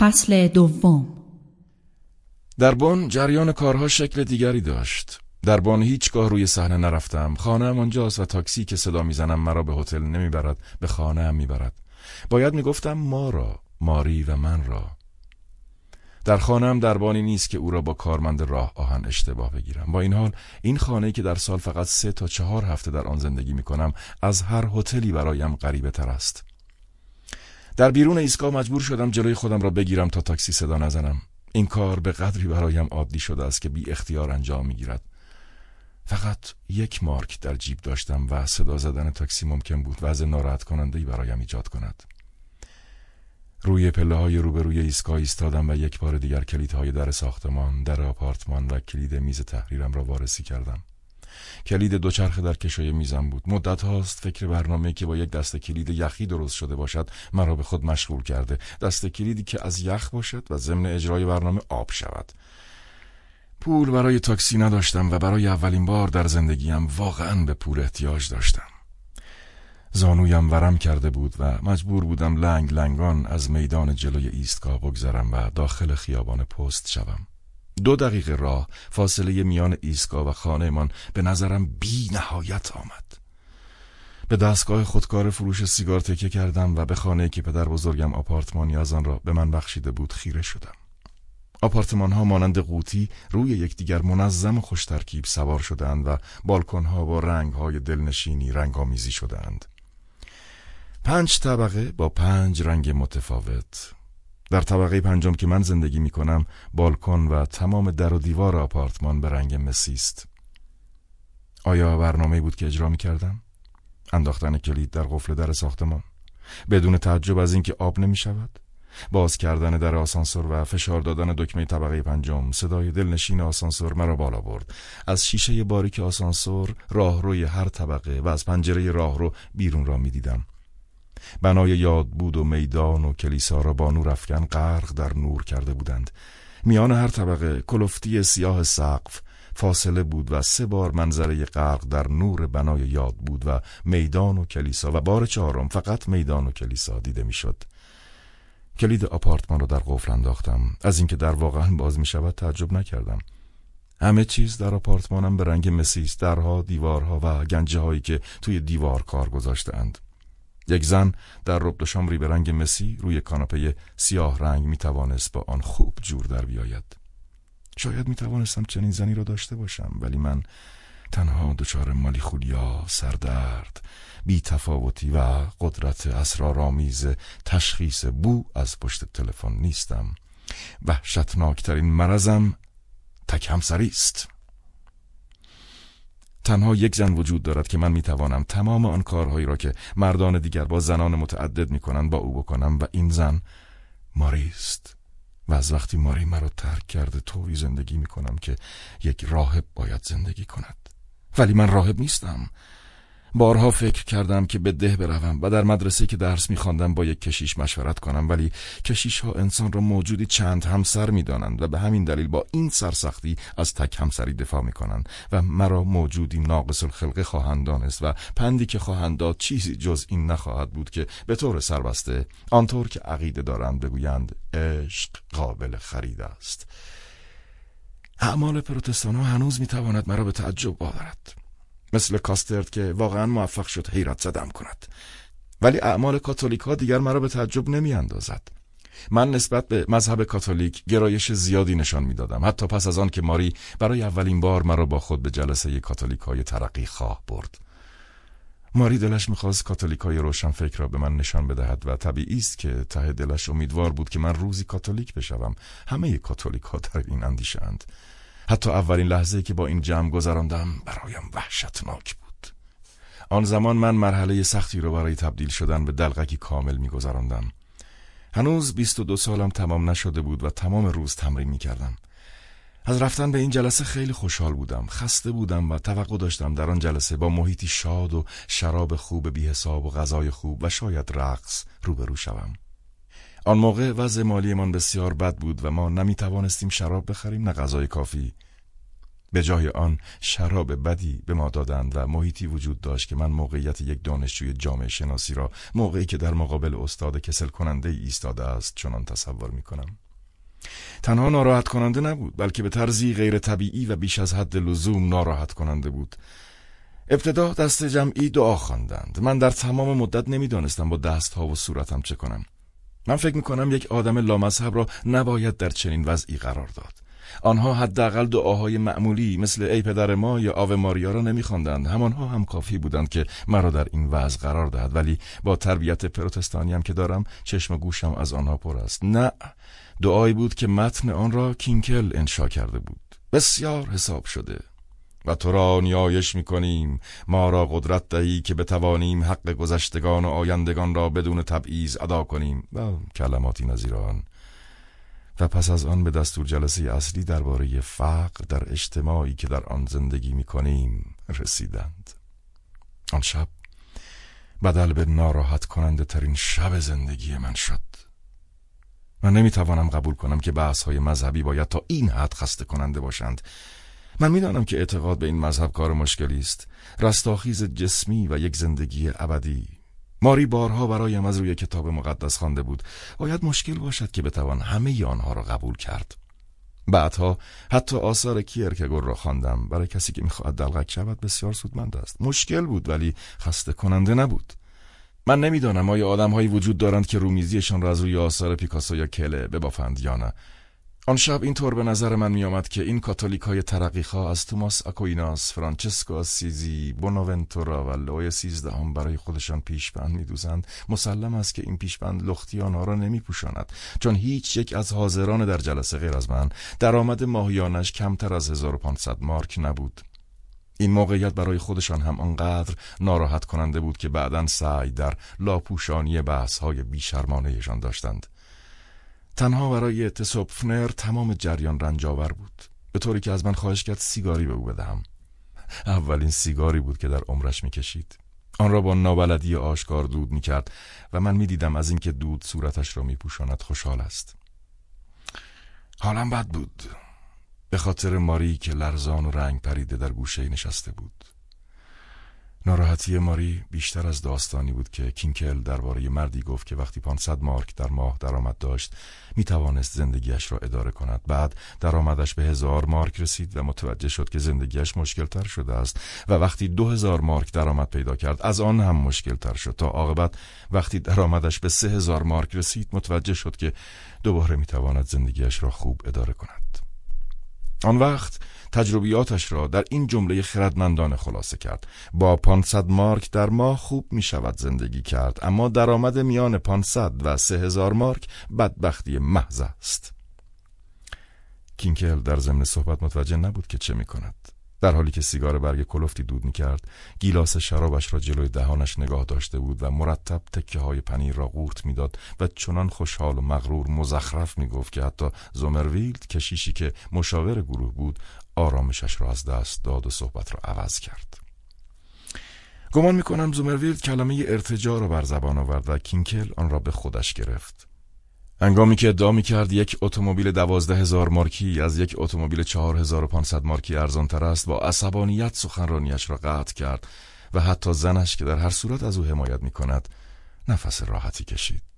فصل دوم. در بن جریان کارها شکل دیگری داشت. در بن هیچگاه روی صحنه نرفتم. خانه آنجاست و تاکسی که صدا می‌زنم مرا به هتل نمی‌برد به خانه هم می‌برد. باید می‌گفتم ما را ماری و من را. در خانم دربانی نیست که او را با کارمند راه آهن اشتباه بگیرم. با این حال این خانه که در سال فقط سه تا چهار هفته در آن زندگی می کنم از هر هتلی برایم غریبه تر است. در بیرون ایستگاه مجبور شدم جلوی خودم را بگیرم تا تاکسی صدا نزنم. این کار به قدری برایم عادی شده است که بی اختیار انجام می گیرد فقط یک مارک در جیب داشتم و صدا زدن تاکسی ممکن بود وضع ناراحت کننده برایم ایجاد کند. روی پله های روبروی ایستگاه ایستادم و یک بار دیگر کلیدهای در ساختمان، در آپارتمان و کلید میز تحریرم را وارسی کردم. کلید دوچرخه در کشوی میزم بود. مدت هاست فکر برنامه که با یک دست کلید یخی درست شده باشد مرا به خود مشغول کرده. دست کلیدی که از یخ باشد و ضمن اجرای برنامه آب شود. پول برای تاکسی نداشتم و برای اولین بار در زندگیم واقعا به پول احتیاج داشتم. زانویم ورم کرده بود و مجبور بودم لنگ لنگان از میدان جلوی ایستگاه بگذرم و داخل خیابان پست شوم. دو دقیقه راه فاصله میان ایستگاه و خانهمان به نظرم بی نهایت آمد. به دستگاه خودکار فروش سیگار تکیه کردم و به خانه که پدر بزرگم آپارتمانی از آن را به من بخشیده بود خیره شدم. آپارتمان ها مانند قوطی روی یکدیگر منظم و خوش ترکیب سوار شدند و بالکن ها با رنگ های دلنشینی رنگ آمیزی شدند. پنج طبقه با پنج رنگ متفاوت در طبقه پنجم که من زندگی می کنم بالکن و تمام در و دیوار آپارتمان به رنگ مسی است آیا برنامه بود که اجرا می کردم؟ انداختن کلید در قفل در ساختمان بدون تعجب از اینکه آب نمی شود؟ باز کردن در آسانسور و فشار دادن دکمه طبقه پنجم صدای دلنشین آسانسور مرا بالا برد از شیشه باریک آسانسور راهروی هر طبقه و از پنجره راهرو بیرون را می دیدم. بنای یاد بود و میدان و کلیسا را با نور افکن غرق در نور کرده بودند. میان هر طبقه کلفتی سیاه سقف فاصله بود و سه بار منظره غرق در نور بنای یاد بود و میدان و کلیسا و بار چهارم فقط میدان و کلیسا دیده می‌شد. کلید آپارتمان را در قفل انداختم. از اینکه در واقعا باز می شود تعجب نکردم. همه چیز در آپارتمانم به رنگ مسیس درها دیوارها و گنجه هایی که توی دیوار کار گذاشتند یک زن در رب شامری به رنگ مسی روی کاناپه سیاه رنگ می توانست با آن خوب جور در بیاید. شاید می توانستم چنین زنی را داشته باشم ولی من تنها دچار مالی خولیا سردرد بی تفاوتی و قدرت اسرارآمیز تشخیص بو از پشت تلفن نیستم. وحشتناکترین مرضم تک همسری است. تنها یک زن وجود دارد که من می‌توانم تمام آن کارهایی را که مردان دیگر با زنان متعدد می‌کنند با او بکنم و این زن ماری است. و از وقتی ماری مرا ترک کرده طوری زندگی می‌کنم که یک راهب باید زندگی کند. ولی من راهب نیستم. بارها فکر کردم که به ده بروم و در مدرسه که درس میخواندم با یک کشیش مشورت کنم ولی کشیش ها انسان را موجودی چند همسر می‌دانند و به همین دلیل با این سرسختی از تک همسری دفاع می‌کنند و مرا موجودی ناقص الخلقه خواهند دانست و پندی که خواهند داد چیزی جز این نخواهد بود که به طور سربسته آنطور که عقیده دارند بگویند عشق قابل خرید است. اعمال پروتستان ها هنوز می‌تواند مرا به تعجب آورد. مثل کاسترد که واقعا موفق شد حیرت زدم کند. ولی اعمال کاتولیک ها دیگر مرا به تعجب نمی اندازد من نسبت به مذهب کاتولیک گرایش زیادی نشان می‌دادم. حتی پس از آن که ماری برای اولین بار مرا با خود به جلسه کاتولیک های ترقی خواه برد. ماری دلش می‌خواست کاتولیک های روشن فکر را به من نشان بدهد و طبیعی است که ته دلش امیدوار بود که من روزی کاتولیک بشوم. همه کاتولیک ها در این اندیشه اند حتی اولین لحظه که با این جمع گذراندم برایم وحشتناک بود. آن زمان من مرحله سختی رو برای تبدیل شدن به دلغکی کامل میگذراندم. هنوز بیست و دو سالم تمام نشده بود و تمام روز تمرین می کردم. از رفتن به این جلسه خیلی خوشحال بودم خسته بودم و توقع داشتم در آن جلسه با محیطی شاد و شراب خوب بی حساب و غذای خوب و شاید رقص روبرو شوم. آن موقع وضع مالیمان بسیار بد بود و ما نمی توانستیم شراب بخریم نه غذای کافی. به جای آن شراب بدی به ما دادند و محیطی وجود داشت که من موقعیت یک دانشجوی جامعه شناسی را موقعی که در مقابل استاد کسل کننده ایستاده است چنان تصور می کنم. تنها ناراحت کننده نبود بلکه به طرزی غیر طبیعی و بیش از حد لزوم ناراحت کننده بود. ابتدا دست جمعی دعا خواندند. من در تمام مدت نمی‌دانستم با دستها و صورتم چه کنم. من فکر می کنم یک آدم لامذهب را نباید در چنین وضعی قرار داد. آنها حداقل دعاهای معمولی مثل ای پدر ما یا آو ماریا را نمیخواندند. همانها هم کافی بودند که مرا در این وضع قرار دهد. ولی با تربیت پروتستانی هم که دارم چشم و گوشم از آنها پر است. نه دعایی بود که متن آن را کینکل انشا کرده بود. بسیار حساب شده. و تو را نیایش می‌کنیم. ما را قدرت دهی که بتوانیم حق گذشتگان و آیندگان را بدون تبعیض ادا کنیم. و کلماتی نظیر آن و پس از آن به دستور جلسه اصلی درباره فقر در اجتماعی که در آن زندگی می‌کنیم رسیدند. آن شب بدل به ناراحت کننده ترین شب زندگی من شد. من نمی‌توانم قبول کنم که بحث های مذهبی باید تا این حد خسته کننده باشند. من می‌دانم که اعتقاد به این مذهب کار مشکلی است. رستاخیز جسمی و یک زندگی ابدی. ماری بارها برایم از روی کتاب مقدس خوانده بود. باید مشکل باشد که بتوان همه آنها را قبول کرد. بعدها حتی آثار کیرکگور را خواندم. برای کسی که می‌خواهد دلقک شود بسیار سودمند است. مشکل بود ولی خسته کننده نبود. من نمی‌دانم آیا آدمهایی وجود دارند که رومیزیشان را از روی آثار پیکاسو یا کله ببافند یا نه. آن شب اینطور به نظر من میآمد که این کاتولیک های از توماس اکویناس، فرانچسکو آسیزی، بوناونتورا و لوی سیزدهم برای خودشان پیشبند میدوزند مسلم است که این پیشبند لختی آنها را نمیپوشاند. چون هیچ یک از حاضران در جلسه غیر از من درآمد ماهیانش کمتر از 1500 مارک نبود. این موقعیت برای خودشان هم آنقدر ناراحت کننده بود که بعدا سعی در لاپوشانی بحث های بیشرمانهشان داشتند. تنها برای تسوپفنر تمام جریان رنجاور بود. به طوری که از من خواهش کرد سیگاری به او بدهم. اولین سیگاری بود که در عمرش می‌کشید. آن را با نابلدی آشکار دود می‌کرد و من می‌دیدم از اینکه دود صورتش را میپوشاند خوشحال است. حالم بد بود. به خاطر ماری که لرزان و رنگ پریده در گوشه نشسته بود. ناراحتی ماری بیشتر از داستانی بود که کینکل درباره مردی گفت که وقتی 500 مارک در ماه درآمد داشت می توانست زندگیش را اداره کند. بعد درآمدش به هزار مارک رسید و متوجه شد که زندگیش مشکل تر شده است و وقتی دو هزار مارک درآمد پیدا کرد از آن هم مشکل تر شد. تا عاقبت وقتی درآمدش به سه هزار مارک رسید متوجه شد که دوباره می تواند زندگیش را خوب اداره کند. آن وقت تجربیاتش را در این جمله خردمندانه خلاصه کرد. با 500 مارک در ماه خوب می شود زندگی کرد اما درآمد میان 500 و 3000 مارک بدبختی محض است. کینکل در ضمن صحبت متوجه نبود که چه می کند در حالی که سیگار برگ کلفتی دود می کرد گیلاس شرابش را جلوی دهانش نگاه داشته بود و مرتب تکه های پنیر را قورت می‌داد و چنان خوشحال و مغرور مزخرف می گفت که حتی زومرویلد کشیشی که مشاور گروه بود آرامشش را از دست داد و صحبت را عوض کرد. گمان می کنم زومرویلد کلمه ارتجا را بر زبان آورد و کینکل آن را به خودش گرفت. انگامی که ادعا می کرد یک اتومبیل دوازده هزار مارکی از یک اتومبیل چهار هزار و پانصد مارکی ارزان تر است با عصبانیت سخنرانیش را قطع کرد و حتی زنش که در هر صورت از او حمایت می کند نفس راحتی کشید.